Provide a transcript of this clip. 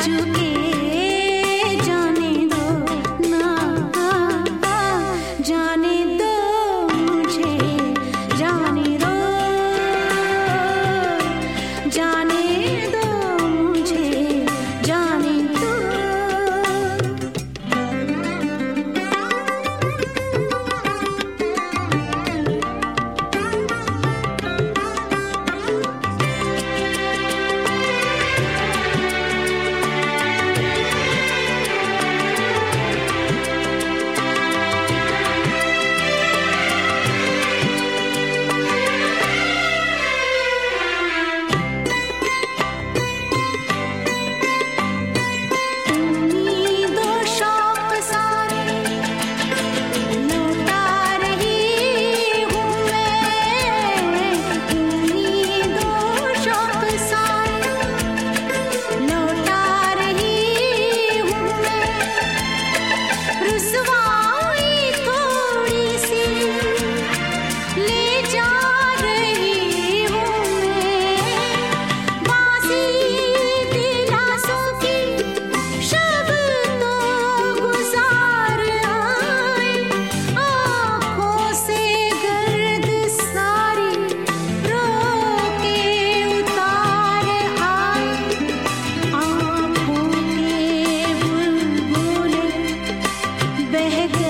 to रह गए